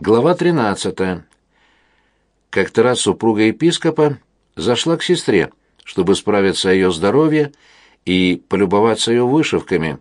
Глава 13. Как-то раз супруга епископа зашла к сестре, чтобы справиться о ее здоровье и полюбоваться ее вышивками,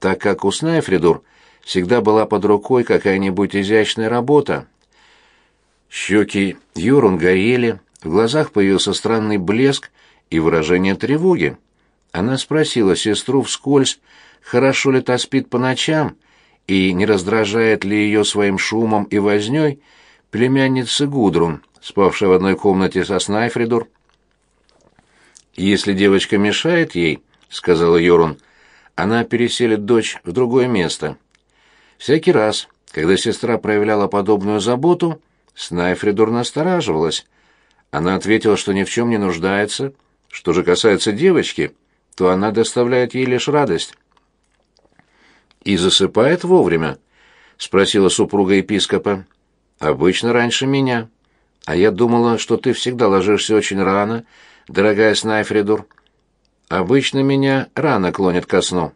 так как у Снайфридур всегда была под рукой какая-нибудь изящная работа. Щеки Юрун горели, в глазах появился странный блеск и выражение тревоги. Она спросила сестру вскользь, хорошо ли та спит по ночам, и не раздражает ли ее своим шумом и вознёй племянница Гудрун, спавшая в одной комнате со Снайфридур. «Если девочка мешает ей, — сказала Йорун, — она переселит дочь в другое место». Всякий раз, когда сестра проявляла подобную заботу, Снайфридур настораживалась. Она ответила, что ни в чем не нуждается. Что же касается девочки, то она доставляет ей лишь радость и засыпает вовремя?» — спросила супруга епископа. «Обычно раньше меня. А я думала, что ты всегда ложишься очень рано, дорогая Снайфридур. Обычно меня рано клонит ко сну.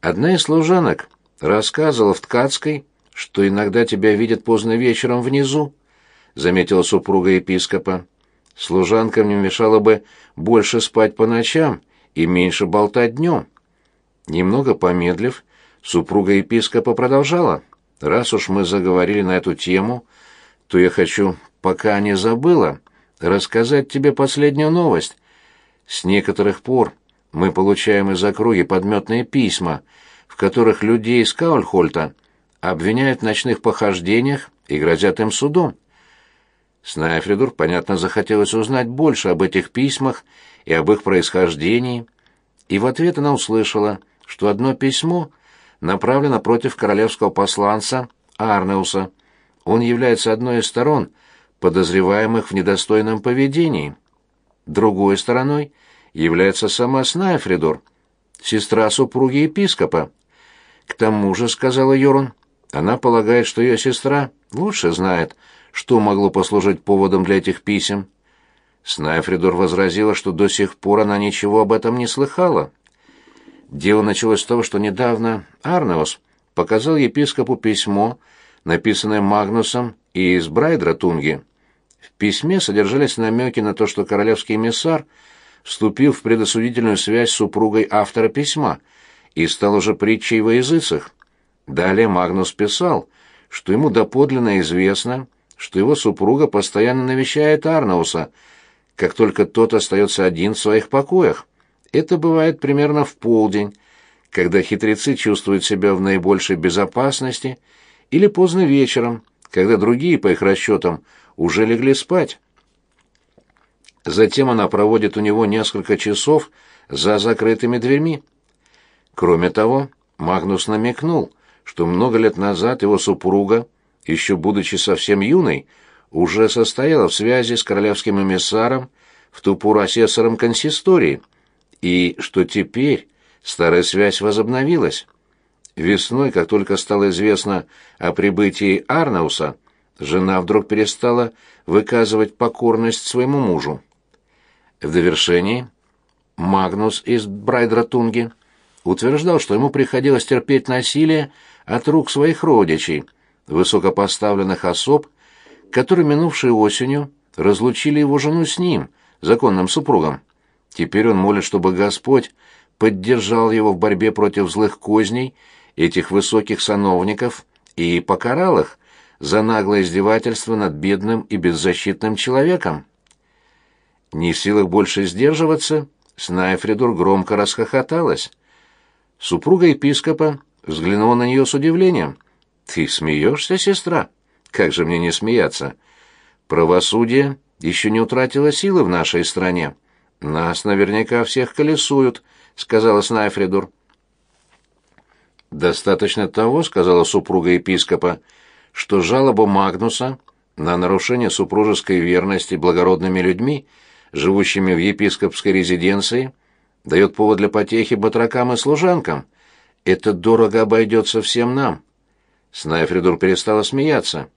Одна из служанок рассказывала в Ткацкой, что иногда тебя видят поздно вечером внизу», — заметила супруга епископа. «Служанкам не мешало бы больше спать по ночам и меньше болтать днем». Немного помедлив, Супруга епископа продолжала. «Раз уж мы заговорили на эту тему, то я хочу, пока не забыла, рассказать тебе последнюю новость. С некоторых пор мы получаем из округи подметные письма, в которых людей из Каульхольта обвиняют в ночных похождениях и грозят им судом. Снайфридур, понятно, захотелось узнать больше об этих письмах и об их происхождении, и в ответ она услышала, что одно письмо направлена против королевского посланца Арнеуса. Он является одной из сторон, подозреваемых в недостойном поведении. Другой стороной является сама Снайфридор, сестра супруги епископа. К тому же, сказала Йорун, она полагает, что ее сестра лучше знает, что могло послужить поводом для этих писем. Снайфридор возразила, что до сих пор она ничего об этом не слыхала. Дело началось с того, что недавно Арнеос показал епископу письмо, написанное Магнусом из Брайдратунги. В письме содержались намеки на то, что королевский эмиссар вступил в предосудительную связь с супругой автора письма и стал уже притчей во языцах. Далее Магнус писал, что ему доподлинно известно, что его супруга постоянно навещает Арнауса, как только тот остается один в своих покоях. Это бывает примерно в полдень, когда хитрецы чувствуют себя в наибольшей безопасности, или поздно вечером, когда другие, по их расчетам, уже легли спать. Затем она проводит у него несколько часов за закрытыми дверьми. Кроме того, Магнус намекнул, что много лет назад его супруга, еще будучи совсем юной, уже состояла в связи с королевским эмиссаром в ту пору асессором консистории – и что теперь старая связь возобновилась. Весной, как только стало известно о прибытии Арнауса, жена вдруг перестала выказывать покорность своему мужу. В довершении Магнус из Брайдратунги утверждал, что ему приходилось терпеть насилие от рук своих родичей, высокопоставленных особ, которые минувшей осенью разлучили его жену с ним, законным супругом. Теперь он молит, чтобы Господь поддержал его в борьбе против злых козней этих высоких сановников и покарал их за наглое издевательство над бедным и беззащитным человеком. Не в силах больше сдерживаться, Снайфридур громко расхохоталась. Супруга епископа взглянула на нее с удивлением. «Ты смеешься, сестра? Как же мне не смеяться? Правосудие еще не утратило силы в нашей стране». «Нас наверняка всех колесуют», — сказала Снайфридур. «Достаточно того», — сказала супруга епископа, — «что жалоба Магнуса на нарушение супружеской верности благородными людьми, живущими в епископской резиденции, дает повод для потехи батракам и служанкам. Это дорого обойдется всем нам». Снайфридур перестала смеяться.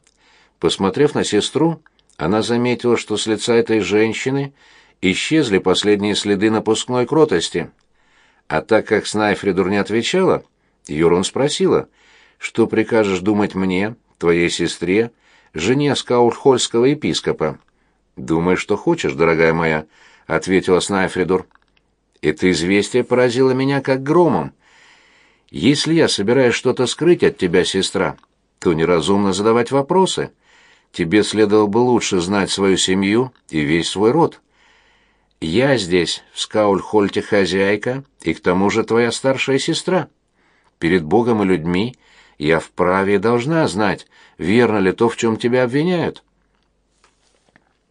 Посмотрев на сестру, она заметила, что с лица этой женщины — исчезли последние следы напускной кротости. А так как Снайфридур не отвечала, Юрон спросила, «Что прикажешь думать мне, твоей сестре, жене скаульхольского епископа. «Думай, что хочешь, дорогая моя», — ответила Снайфридор. «Это известие поразило меня как громом. Если я собираюсь что-то скрыть от тебя, сестра, то неразумно задавать вопросы. Тебе следовало бы лучше знать свою семью и весь свой род. Я здесь, в Скаульхольте, хозяйка, и к тому же твоя старшая сестра. Перед Богом и людьми я вправе должна знать, верно ли то, в чем тебя обвиняют».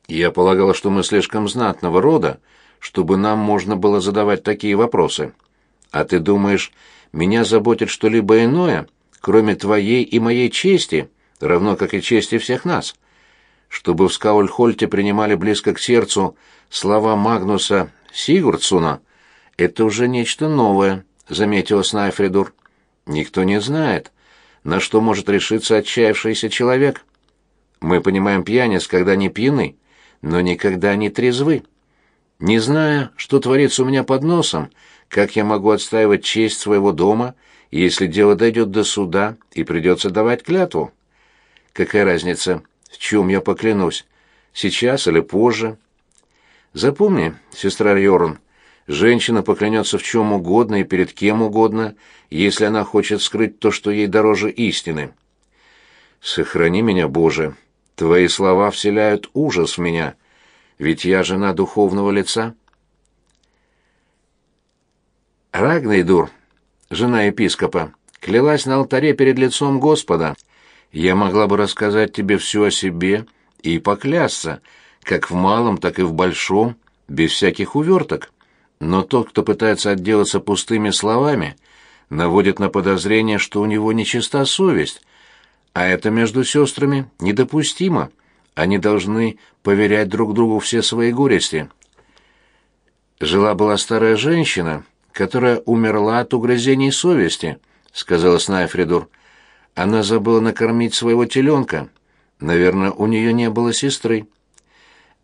Я полагала, что мы слишком знатного рода, чтобы нам можно было задавать такие вопросы. А ты думаешь, меня заботит что-либо иное, кроме твоей и моей чести, равно как и чести всех нас? Чтобы в Скаульхольте принимали близко к сердцу слова Магнуса Сигурдсуна, это уже нечто новое, заметила Снайфридур. Никто не знает, на что может решиться отчаявшийся человек. Мы понимаем пьяниц, когда не пьяны, но никогда не трезвы. Не зная, что творится у меня под носом, как я могу отстаивать честь своего дома, если дело дойдет до суда и придется давать клятву? Какая разница, в чем я поклянусь, сейчас или позже? Запомни, сестра Йорун, женщина поклянется в чем угодно и перед кем угодно, если она хочет скрыть то, что ей дороже истины. Сохрани меня, Боже, Твои слова вселяют ужас в меня, ведь я жена духовного лица. Рагнейдур, жена епископа, клялась на алтаре перед лицом Господа. Я могла бы рассказать тебе все о себе и поклясться, как в малом, так и в большом, без всяких уверток. Но тот, кто пытается отделаться пустыми словами, наводит на подозрение, что у него нечиста совесть, а это между сестрами недопустимо. Они должны поверять друг другу все свои горести. Жила-была старая женщина, которая умерла от угрызений совести, сказала Снайфридур. Она забыла накормить своего теленка. Наверное, у нее не было сестры.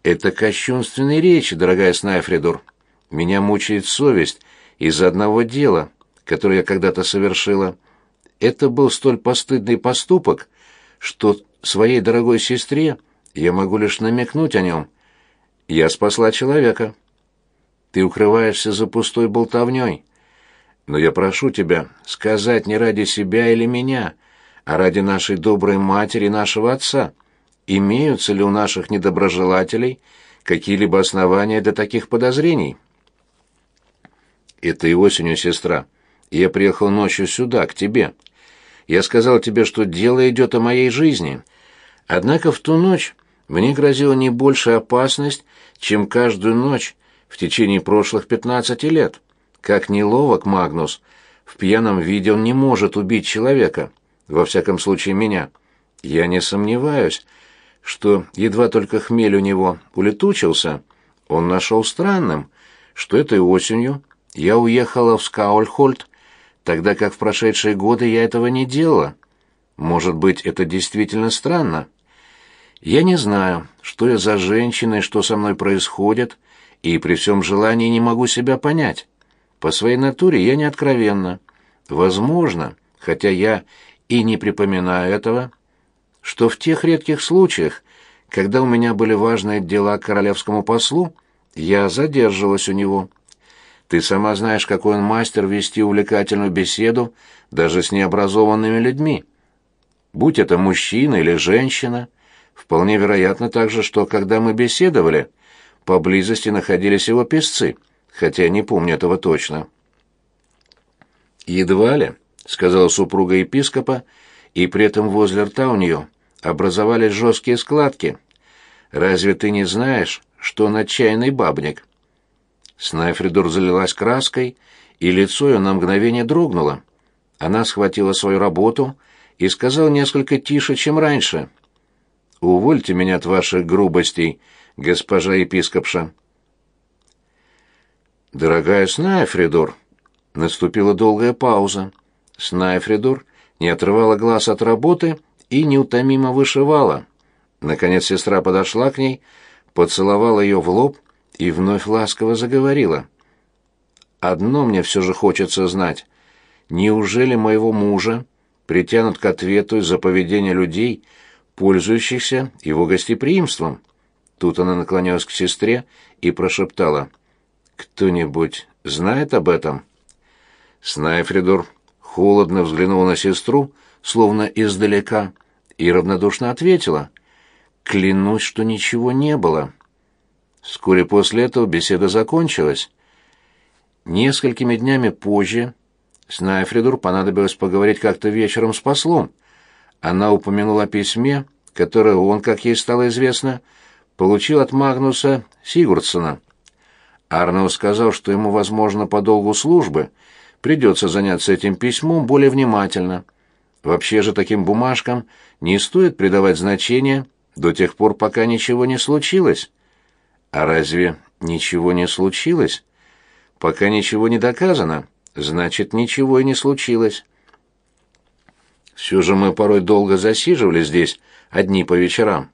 Это кощунственные речи, дорогая Снайфридур. Меня мучает совесть из-за одного дела, которое я когда-то совершила. Это был столь постыдный поступок, что своей дорогой сестре я могу лишь намекнуть о нем. Я спасла человека. Ты укрываешься за пустой болтовней. Но я прошу тебя сказать не ради себя или меня, а ради нашей доброй матери и нашего отца. Имеются ли у наших недоброжелателей какие-либо основания для таких подозрений? Это и осенью, сестра. Я приехал ночью сюда, к тебе. Я сказал тебе, что дело идет о моей жизни. Однако в ту ночь мне грозила не большая опасность, чем каждую ночь в течение прошлых пятнадцати лет. Как неловок Магнус, в пьяном виде он не может убить человека, во всяком случае меня. Я не сомневаюсь, что едва только хмель у него улетучился, он нашел странным, что этой осенью я уехала в Скаульхольд тогда как в прошедшие годы я этого не делала. Может быть, это действительно странно. Я не знаю, что я за женщина и что со мной происходит, и при всем желании не могу себя понять. По своей натуре я не откровенна. Возможно, хотя я и не припоминаю этого, что в тех редких случаях, когда у меня были важные дела к королевскому послу, я задерживалась у него. Ты сама знаешь, какой он мастер вести увлекательную беседу даже с необразованными людьми. Будь это мужчина или женщина, вполне вероятно также, что когда мы беседовали, поблизости находились его песцы, хотя я не помню этого точно. «Едва ли», — сказала супруга епископа, и при этом возле рта у нее образовались жесткие складки. «Разве ты не знаешь, что он отчаянный бабник?» Снайфридор залилась краской, и лицо ее на мгновение дрогнуло. Она схватила свою работу и сказала несколько тише, чем раньше. «Увольте меня от ваших грубостей, госпожа епископша». «Дорогая Снайфридор», — наступила долгая пауза. Снайфридор не отрывала глаз от работы и неутомимо вышивала. Наконец сестра подошла к ней, поцеловала ее в лоб и вновь ласково заговорила. «Одно мне все же хочется знать. Неужели моего мужа притянут к ответу из-за поведения людей, пользующихся его гостеприимством. Тут она наклонилась к сестре и прошептала. «Кто-нибудь знает об этом?» Снайфридор холодно взглянула на сестру, словно издалека, и равнодушно ответила. «Клянусь, что ничего не было». Вскоре после этого беседа закончилась. Несколькими днями позже Снайфридур понадобилось поговорить как-то вечером с послом. Она упомянула о письме, которое он, как ей стало известно, получил от Магнуса Сигурдсона. Арнау сказал, что ему, возможно, по долгу службы придется заняться этим письмом более внимательно. Вообще же таким бумажкам не стоит придавать значения до тех пор, пока ничего не случилось. А разве ничего не случилось? Пока ничего не доказано, значит, ничего и не случилось. Все же мы порой долго засиживались здесь, одни по вечерам.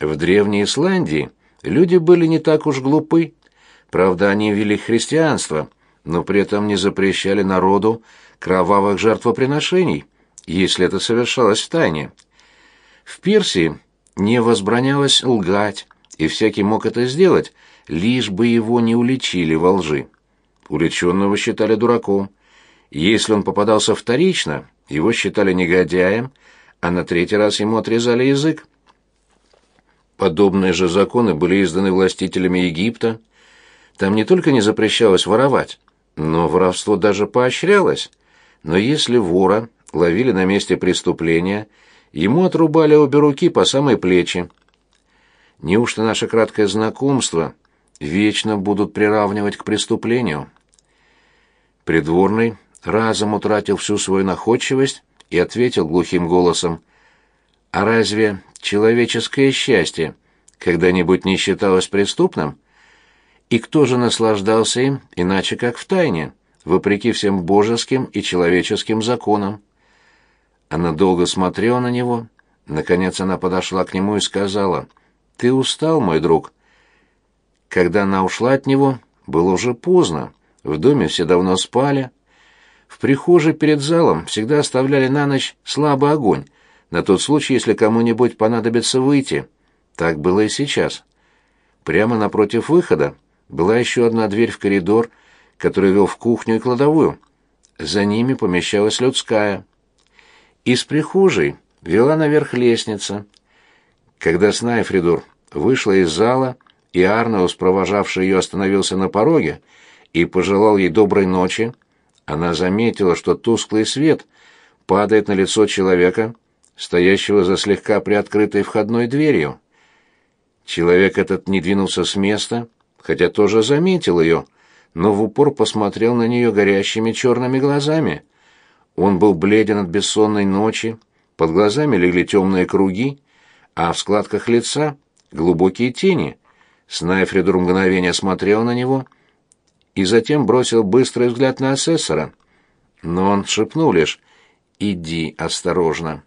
В древней Исландии люди были не так уж глупы. Правда, они вели христианство, но при этом не запрещали народу кровавых жертвоприношений, если это совершалось в тайне. В Персии не возбранялось лгать, и всякий мог это сделать, лишь бы его не уличили во лжи. Уличенного считали дураком. Если он попадался вторично, его считали негодяем, а на третий раз ему отрезали язык. Подобные же законы были изданы властителями Египта. Там не только не запрещалось воровать, но воровство даже поощрялось. Но если вора ловили на месте преступления, ему отрубали обе руки по самой плечи. Неужто наше краткое знакомство вечно будут приравнивать к преступлению? Придворный разом утратил всю свою находчивость и ответил глухим голосом, «А разве человеческое счастье когда-нибудь не считалось преступным? И кто же наслаждался им, иначе как в тайне, вопреки всем божеским и человеческим законам?» Она долго смотрела на него. Наконец она подошла к нему и сказала, «Ты устал, мой друг?» Когда она ушла от него, было уже поздно. В доме все давно спали. В прихожей перед залом всегда оставляли на ночь слабый огонь, на тот случай, если кому-нибудь понадобится выйти. Так было и сейчас. Прямо напротив выхода была еще одна дверь в коридор, который вел в кухню и кладовую. За ними помещалась людская. Из прихожей вела наверх лестница. Когда Снайфридур вышла из зала, и Арнеус, провожавший ее, остановился на пороге, и пожелал ей доброй ночи, она заметила, что тусклый свет падает на лицо человека, стоящего за слегка приоткрытой входной дверью. Человек этот не двинулся с места, хотя тоже заметил ее, но в упор посмотрел на нее горящими черными глазами. Он был бледен от бессонной ночи, под глазами легли темные круги, а в складках лица глубокие тени. Снайфридур мгновение смотрел на него — и затем бросил быстрый взгляд на асессора. Но он шепнул лишь «Иди осторожно».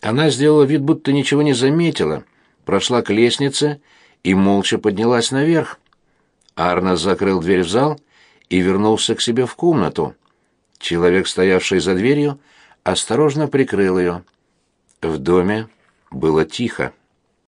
Она сделала вид, будто ничего не заметила, прошла к лестнице и молча поднялась наверх. Арнос закрыл дверь в зал и вернулся к себе в комнату. Человек, стоявший за дверью, осторожно прикрыл ее. В доме было тихо.